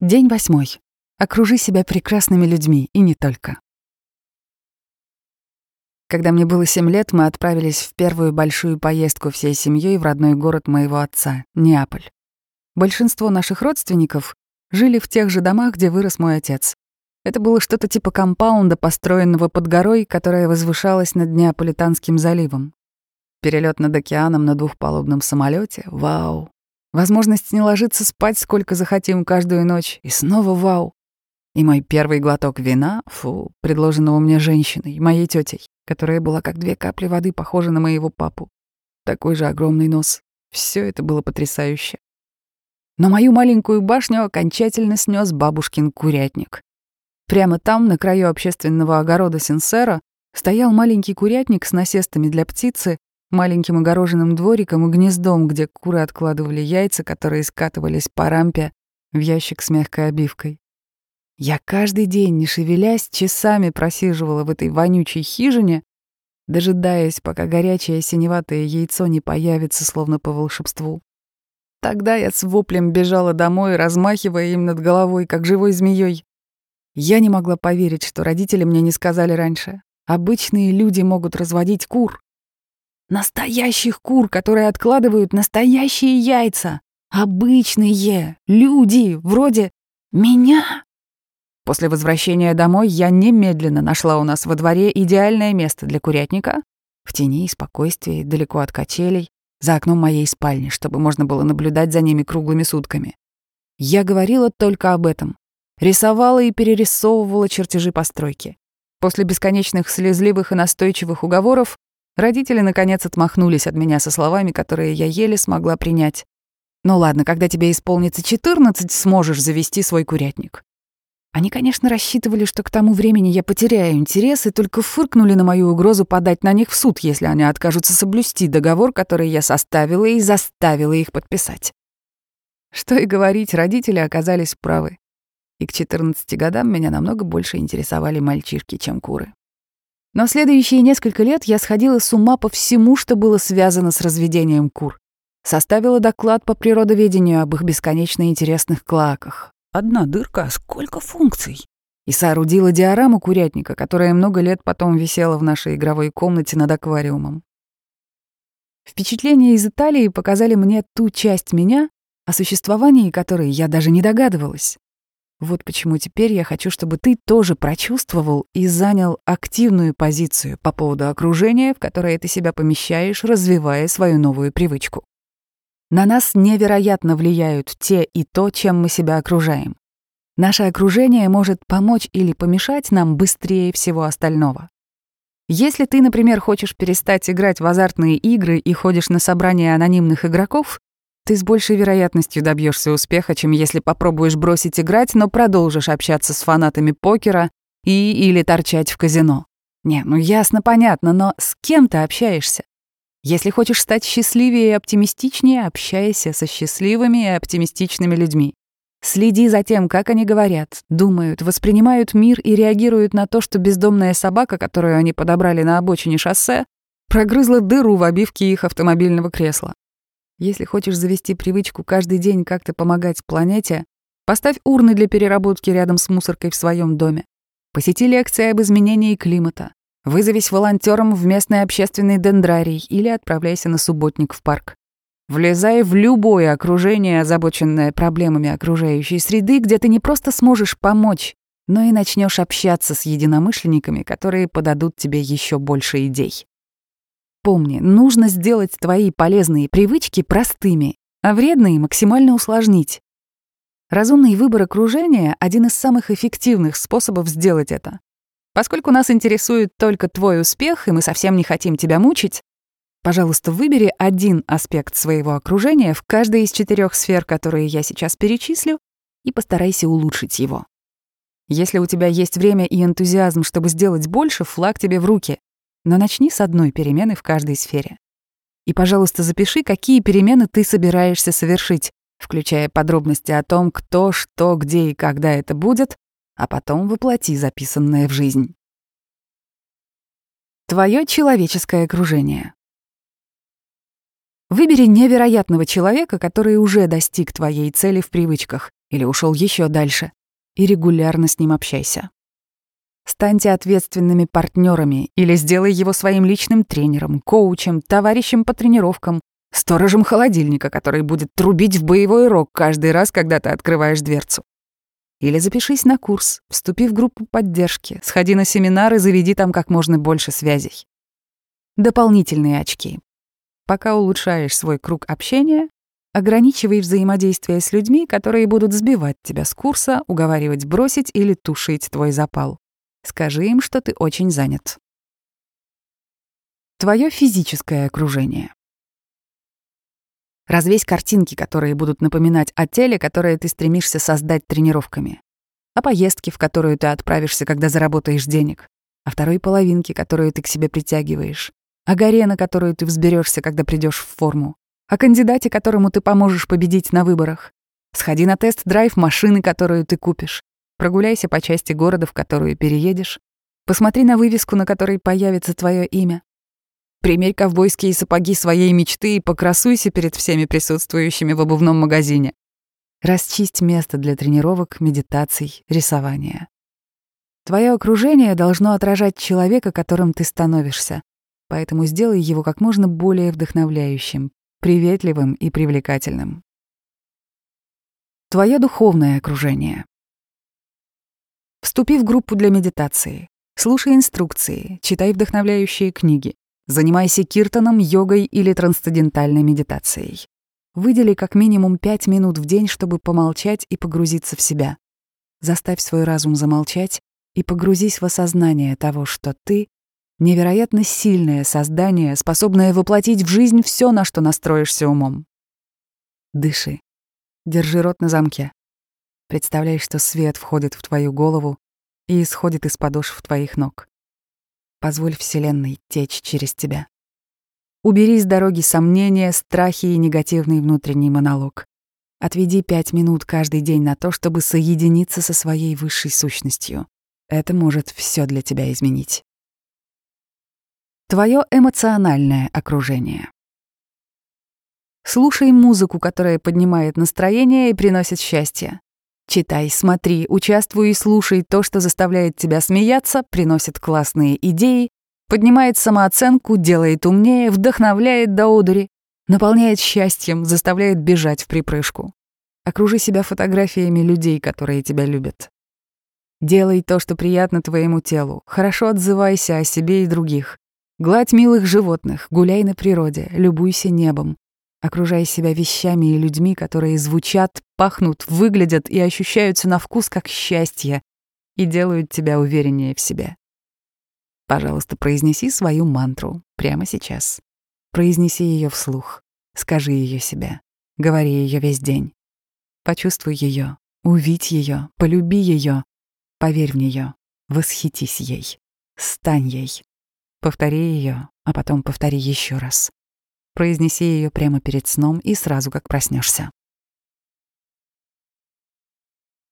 День восьмой. Окружи себя прекрасными людьми, и не только. Когда мне было семь лет, мы отправились в первую большую поездку всей семьей в родной город моего отца, Неаполь. Большинство наших родственников жили в тех же домах, где вырос мой отец. Это было что-то типа компаунда, построенного под горой, которая возвышалась над Неаполитанским заливом. Перелет над океаном на двухпалубном самолете, вау. Возможность не ложиться спать сколько захотим каждую ночь, и снова вау. И мой первый глоток вина, фу, предложенного мне женщиной, моей тетей, которая была как две капли воды похожа на моего папу. Такой же огромный нос. Все это было потрясающе. Но мою маленькую башню окончательно снес бабушкин курятник. Прямо там, на краю общественного огорода Синсера, стоял маленький курятник с насестами для птицы маленьким огороженным двориком и гнездом, где куры откладывали яйца, которые скатывались по рампе в ящик с мягкой обивкой. Я каждый день, не шевелясь, часами просиживала в этой вонючей хижине, дожидаясь, пока горячее синеватое яйцо не появится, словно по волшебству. Тогда я с воплем бежала домой, размахивая им над головой, как живой змеей. Я не могла поверить, что родители мне не сказали раньше. Обычные люди могут разводить кур. Настоящих кур, которые откладывают настоящие яйца. Обычные люди, вроде меня. После возвращения домой я немедленно нашла у нас во дворе идеальное место для курятника, в тени и спокойствии, далеко от качелей, за окном моей спальни, чтобы можно было наблюдать за ними круглыми сутками. Я говорила только об этом. Рисовала и перерисовывала чертежи постройки. После бесконечных слезливых и настойчивых уговоров Родители, наконец, отмахнулись от меня со словами, которые я еле смогла принять. «Ну ладно, когда тебе исполнится 14, сможешь завести свой курятник». Они, конечно, рассчитывали, что к тому времени я потеряю интерес, и только фыркнули на мою угрозу подать на них в суд, если они откажутся соблюсти договор, который я составила и заставила их подписать. Что и говорить, родители оказались правы. И к 14 годам меня намного больше интересовали мальчишки, чем куры. Но следующие несколько лет я сходила с ума по всему, что было связано с разведением кур. Составила доклад по природоведению об их бесконечно интересных клаках. Одна дырка, а сколько функций? И соорудила диораму курятника, которая много лет потом висела в нашей игровой комнате над аквариумом. Впечатления из Италии показали мне ту часть меня, о существовании которой я даже не догадывалась. Вот почему теперь я хочу, чтобы ты тоже прочувствовал и занял активную позицию по поводу окружения, в которое ты себя помещаешь, развивая свою новую привычку. На нас невероятно влияют те и то, чем мы себя окружаем. Наше окружение может помочь или помешать нам быстрее всего остального. Если ты, например, хочешь перестать играть в азартные игры и ходишь на собрания анонимных игроков, ты с большей вероятностью добьешься успеха, чем если попробуешь бросить играть, но продолжишь общаться с фанатами покера и или торчать в казино. Не, ну ясно, понятно, но с кем ты общаешься? Если хочешь стать счастливее и оптимистичнее, общайся со счастливыми и оптимистичными людьми. Следи за тем, как они говорят, думают, воспринимают мир и реагируют на то, что бездомная собака, которую они подобрали на обочине шоссе, прогрызла дыру в обивке их автомобильного кресла. Если хочешь завести привычку каждый день как-то помогать планете, поставь урны для переработки рядом с мусоркой в своем доме. Посети лекции об изменении климата. Вызовись волонтером в местный общественный дендрарий или отправляйся на субботник в парк. Влезай в любое окружение, озабоченное проблемами окружающей среды, где ты не просто сможешь помочь, но и начнешь общаться с единомышленниками, которые подадут тебе еще больше идей. Помни, нужно сделать твои полезные привычки простыми, а вредные максимально усложнить. Разумный выбор окружения — один из самых эффективных способов сделать это. Поскольку нас интересует только твой успех, и мы совсем не хотим тебя мучить, пожалуйста, выбери один аспект своего окружения в каждой из четырех сфер, которые я сейчас перечислю, и постарайся улучшить его. Если у тебя есть время и энтузиазм, чтобы сделать больше, флаг тебе в руки. Но начни с одной перемены в каждой сфере. И, пожалуйста, запиши, какие перемены ты собираешься совершить, включая подробности о том, кто, что, где и когда это будет, а потом воплоти записанное в жизнь. Твое человеческое окружение. Выбери невероятного человека, который уже достиг твоей цели в привычках, или ушел еще дальше, и регулярно с ним общайся. Станьте ответственными партнерами или сделай его своим личным тренером, коучем, товарищем по тренировкам, сторожем холодильника, который будет трубить в боевой рог каждый раз, когда ты открываешь дверцу. Или запишись на курс, вступи в группу поддержки, сходи на семинар и заведи там как можно больше связей. Дополнительные очки. Пока улучшаешь свой круг общения, ограничивай взаимодействие с людьми, которые будут сбивать тебя с курса, уговаривать бросить или тушить твой запал. Скажи им, что ты очень занят. Твое физическое окружение. Развесь картинки, которые будут напоминать о теле, которое ты стремишься создать тренировками. О поездке, в которую ты отправишься, когда заработаешь денег. О второй половинке, которую ты к себе притягиваешь. О горе, на которую ты взберешься, когда придешь в форму. О кандидате, которому ты поможешь победить на выборах. Сходи на тест-драйв машины, которую ты купишь. Прогуляйся по части города, в которую переедешь. Посмотри на вывеску, на которой появится твое имя. Примерь ковбойские сапоги своей мечты и покрасуйся перед всеми присутствующими в обувном магазине. Расчисть место для тренировок, медитаций, рисования. Твое окружение должно отражать человека, которым ты становишься, поэтому сделай его как можно более вдохновляющим, приветливым и привлекательным. Твое духовное окружение. Вступи в группу для медитации. Слушай инструкции, читай вдохновляющие книги. Занимайся киртаном, йогой или трансцендентальной медитацией. Выдели как минимум пять минут в день, чтобы помолчать и погрузиться в себя. Заставь свой разум замолчать и погрузись в осознание того, что ты — невероятно сильное создание, способное воплотить в жизнь все, на что настроишься умом. Дыши. Держи рот на замке. Представляй, что свет входит в твою голову и исходит из подошв твоих ног. Позволь Вселенной течь через тебя. Убери с дороги сомнения, страхи и негативный внутренний монолог. Отведи пять минут каждый день на то, чтобы соединиться со своей высшей сущностью. Это может все для тебя изменить. Твое эмоциональное окружение. Слушай музыку, которая поднимает настроение и приносит счастье. Читай, смотри, участвуй и слушай то, что заставляет тебя смеяться, приносит классные идеи, поднимает самооценку, делает умнее, вдохновляет до одури, наполняет счастьем, заставляет бежать в припрыжку. Окружи себя фотографиями людей, которые тебя любят. Делай то, что приятно твоему телу, хорошо отзывайся о себе и других. Гладь милых животных, гуляй на природе, любуйся небом, окружая себя вещами и людьми, которые звучат, пахнут, выглядят и ощущаются на вкус как счастье и делают тебя увереннее в себе. Пожалуйста, произнеси свою мантру прямо сейчас. Произнеси ее вслух, скажи ее себе, говори ее весь день. Почувствуй ее, увидь ее, полюби ее, поверь в нее, восхитись ей, стань ей. Повтори ее, а потом повтори еще раз. Произнеси ее прямо перед сном и сразу как проснешься.